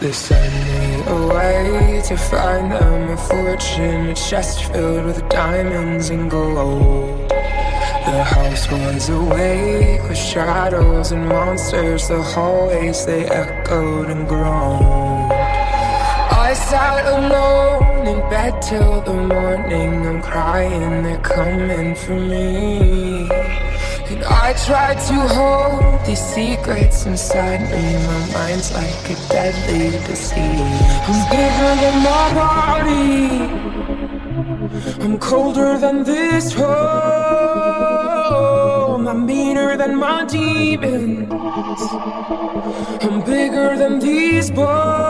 They send me away to find them a fortune, a chest filled with diamonds and gold. The house was awake with shadows and monsters. The hallways they echoed and groaned. I sat alone in bed till the morning. I'm crying, they're coming for me. I try to hold these secrets inside me. My mind's like a deadly disease. I'm bigger than my body. I'm colder than this home. I'm meaner than my demons. I'm bigger than these bones.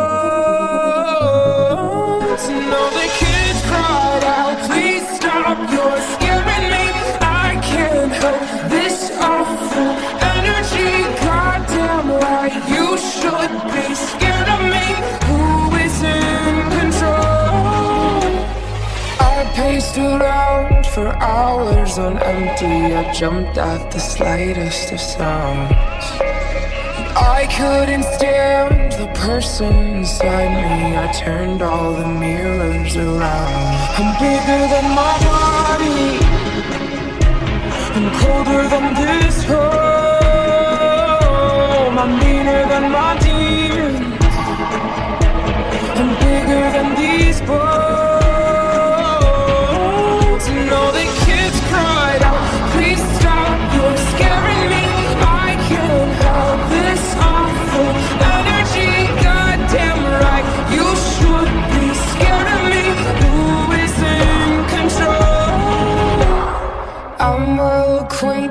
For hours on empty. I jumped at the slightest of sounds. I couldn't stand the person inside me. I turned all the mirrors around. I'm bigger than my body. I'm colder than this home. I'm meaner than my demons. I'm bigger than these bones.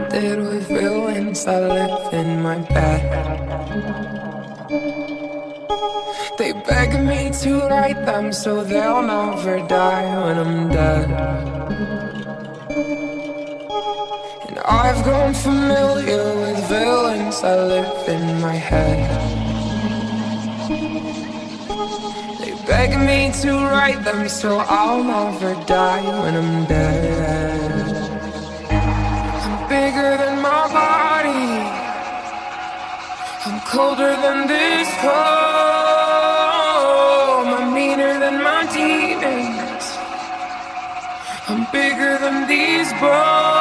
Acquainted with villains that live in my bed. They beg me to write them so they'll never die when I'm dead. And I've grown familiar with villains that live in my head. They beg me to write them so I'll never die when I'm dead. Colder than this home. I'm meaner than my demons. I'm bigger than these bones.